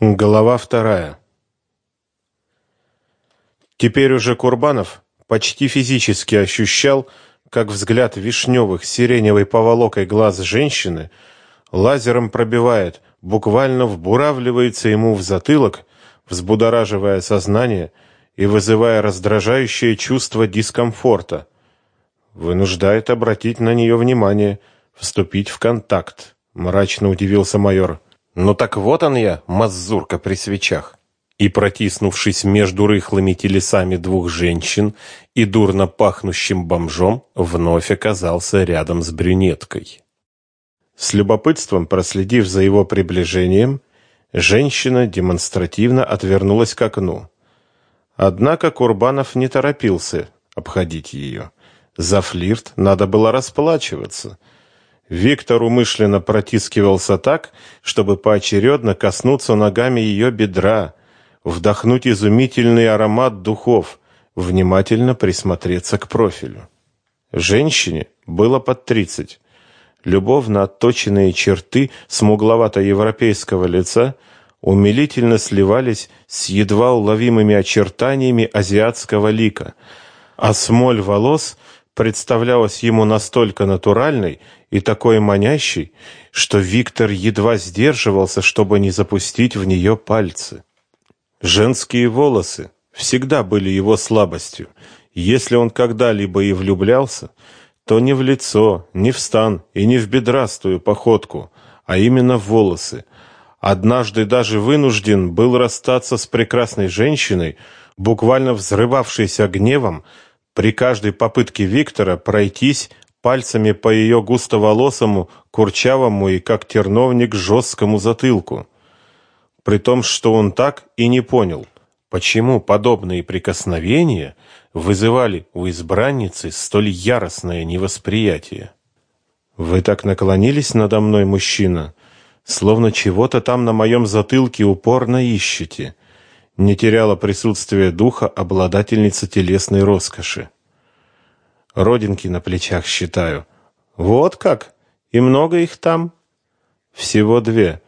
Голова вторая. Теперь уже Курбанов почти физически ощущал, как взгляд вишневых сиреневой поволокой глаз женщины лазером пробивает, буквально вбуравливается ему в затылок, взбудораживая сознание и вызывая раздражающее чувство дискомфорта. Вынуждает обратить на нее внимание, вступить в контакт, мрачно удивился майор. Ну так вот он я, мазурка при свечах. И протиснувшись между рыхлыми телесами двух женщин и дурно пахнущим бомжом, вновь оказался рядом с брюнеткой. С любопытством проследив за его приближением, женщина демонстративно отвернулась к окну. Однако Курбанов не торопился обходить ее. За флирт надо было расплачиваться — Виктор умышленно протискивался так, чтобы поочередно коснуться ногами ее бедра, вдохнуть изумительный аромат духов, внимательно присмотреться к профилю. Женщине было под тридцать. Любовно отточенные черты смугловато-европейского лица умилительно сливались с едва уловимыми очертаниями азиатского лика, а смоль волос представлялась ему настолько натуральной и такой манящей, что Виктор едва сдерживался, чтобы не запустить в нее пальцы. Женские волосы всегда были его слабостью. Если он когда-либо и влюблялся, то не в лицо, не в стан и не в бедрастую походку, а именно в волосы. Однажды даже вынужден был расстаться с прекрасной женщиной, буквально взрывавшейся гневом, при каждой попытке Виктора пройтись пальцами по ее густоволосому, курчавому и как терновник жесткому затылку. При том, что он так и не понял, почему подобные прикосновения вызывали у избранницы столь яростное невосприятие. Вы так наклонились надо мной, мужчина, словно чего-то там на моем затылке упорно ищете не теряла присутствие духа обладательница телесной роскоши. Родинки на плечах считаю. Вот как? И много их там? Всего две.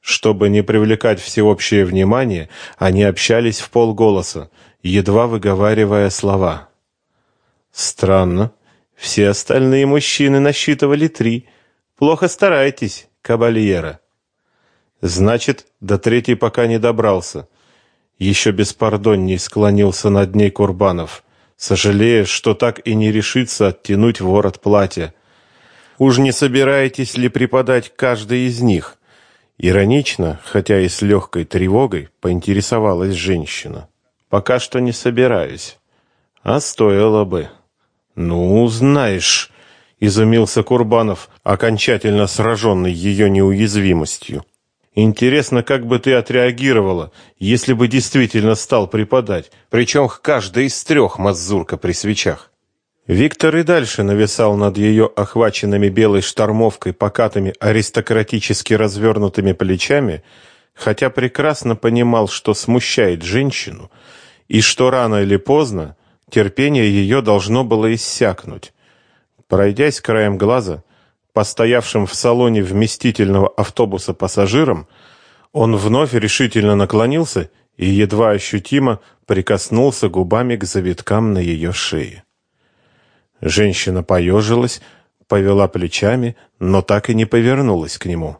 Чтобы не привлекать всеобщее внимание, они общались в полголоса, едва выговаривая слова. Странно. Все остальные мужчины насчитывали три. Плохо стараетесь, кабальера. Значит, до третьей пока не добрался. Еще беспардонней склонился над ней Курбанов, сожалея, что так и не решится оттянуть ворот платья. Уж не собираетесь ли преподать каждой из них? Иронично, хотя и с легкой тревогой, поинтересовалась женщина. Пока что не собираюсь. А стоило бы. Ну, знаешь, изумился Курбанов, окончательно сраженный ее неуязвимостью. Интересно, как бы ты отреагировала, если бы действительно стал преподать, причем к каждой из трех мазурка при свечах. Виктор и дальше нависал над ее охваченными белой штормовкой покатыми аристократически развернутыми плечами, хотя прекрасно понимал, что смущает женщину, и что рано или поздно терпение ее должно было иссякнуть. Пройдясь краем глаза, постоявшим в салоне вместительного автобуса пассажирам, он вновь решительно наклонился и едва ощутимо прикоснулся губами к завиткам на ее шее. Женщина поежилась, повела плечами, но так и не повернулась к нему.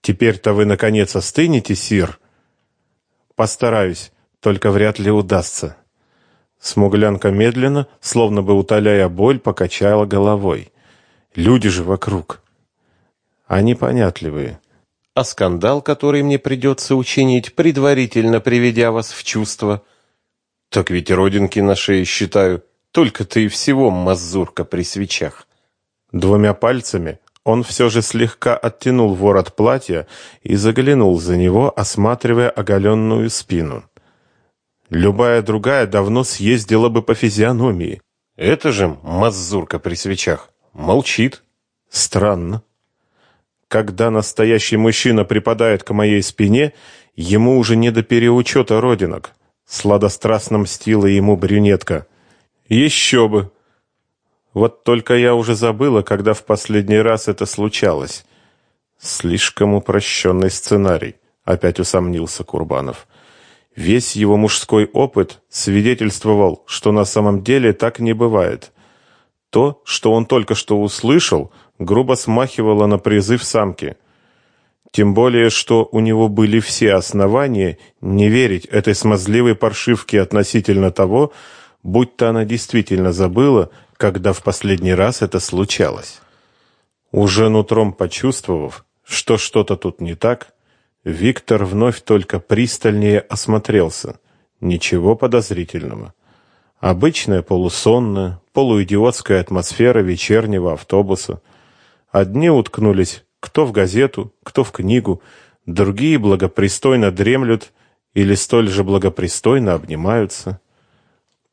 Теперь-то вы наконец остынете, сир. Постараюсь, только вряд ли удастся. Смуглянка медленно, словно бы утоляя боль, покачала головой. Люди же вокруг. Они понятливые. А скандал, который мне придется учинить, предварительно приведя вас в чувство, так ведь родинки на шее считаю, только ты и всего мазурка при свечах. Двумя пальцами он все же слегка оттянул ворот платья и заглянул за него, осматривая оголенную спину. Любая другая давно съездила бы по физиономии. Это же мазурка при свечах. Молчит. Странно. Когда настоящий мужчина припадает к моей спине, ему уже не до переучета родинок. Сладострастно мстила ему брюнетка. Еще бы. Вот только я уже забыла, когда в последний раз это случалось. Слишком упрощенный сценарий. опять усомнился Курбанов. Весь его мужской опыт свидетельствовал, что на самом деле так не бывает. То, что он только что услышал, грубо смахивало на призыв самки. Тем более, что у него были все основания не верить этой смазливой паршивке относительно того, будто она действительно забыла, когда в последний раз это случалось. Уже нутром почувствовав, что что-то тут не так, Виктор вновь только пристальнее осмотрелся. Ничего подозрительного. Обычная полусонная, полуидиотская атмосфера вечернего автобуса. Одни уткнулись кто в газету, кто в книгу, другие благопристойно дремлют или столь же благопристойно обнимаются.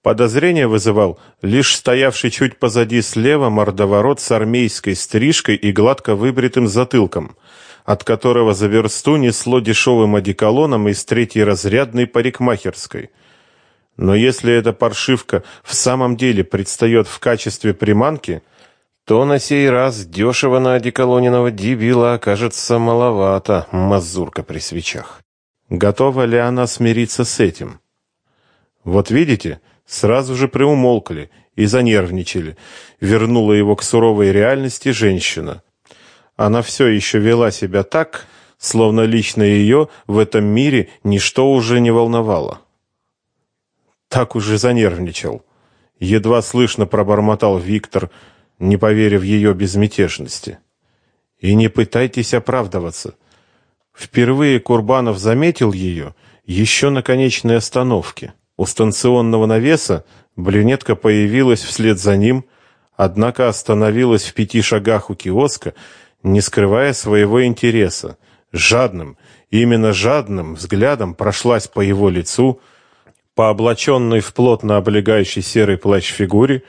Подозрение вызывал лишь стоявший чуть позади слева мордоворот с армейской стрижкой и гладко выбритым затылком, от которого за версту несло дешевым одеколоном из третьей разрядной парикмахерской. Но если эта паршивка в самом деле предстает в качестве приманки, то на сей раз дешево на одеколониного дебила окажется маловато, мазурка при свечах. Готова ли она смириться с этим? Вот видите, сразу же приумолкли и занервничали. Вернула его к суровой реальности женщина. Она все еще вела себя так, словно лично ее в этом мире ничто уже не волновало. Так уже занервничал. Едва слышно пробормотал Виктор, не поверив ее безмятежности. И не пытайтесь оправдываться. Впервые Курбанов заметил ее еще на конечной остановке. У станционного навеса брюнетка появилась вслед за ним, однако остановилась в пяти шагах у киоска, не скрывая своего интереса. Жадным, именно жадным взглядом прошлась по его лицу, по облаченной в плотно облегающий серый плащ фигуре,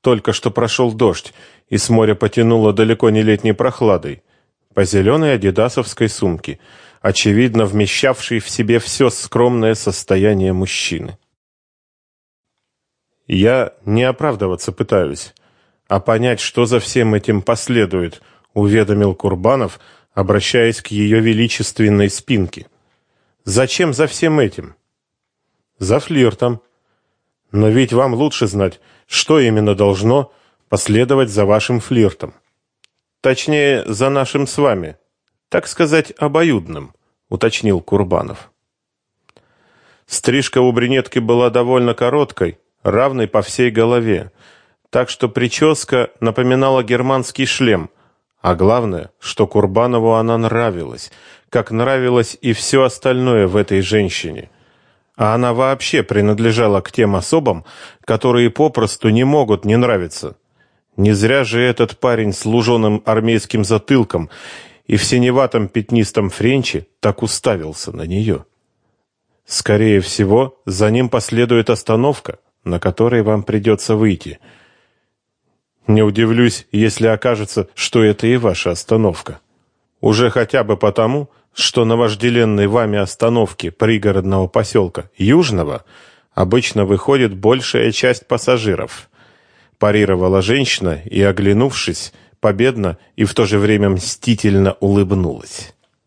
только что прошел дождь, и с моря потянуло далеко не летней прохладой, по зеленой адидасовской сумке, очевидно вмещавшей в себе все скромное состояние мужчины. Я не оправдываться пытаюсь, а понять, что за всем этим последует, уведомил Курбанов, обращаясь к ее величественной спинке. Зачем за всем этим? За флиртом. Но ведь вам лучше знать, что именно должно последовать за вашим флиртом. Точнее, за нашим с вами, так сказать, обоюдным, уточнил Курбанов. Стрижка у брюнетки была довольно короткой, равной по всей голове, так что прическа напоминала германский шлем, а главное, что Курбанову она нравилась, как нравилось и все остальное в этой женщине. А она вообще принадлежала к тем особам, которые попросту не могут не нравиться. Не зря же этот парень с луженым армейским затылком и в синеватом пятнистом френче так уставился на нее. Скорее всего, за ним последует остановка, на которой вам придется выйти. Не удивлюсь, если окажется, что это и ваша остановка. Уже хотя бы потому, что на вожделенной вами остановке пригородного поселка Южного обычно выходит большая часть пассажиров. Парировала женщина и, оглянувшись, победно и в то же время мстительно улыбнулась.